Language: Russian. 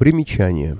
Примечание.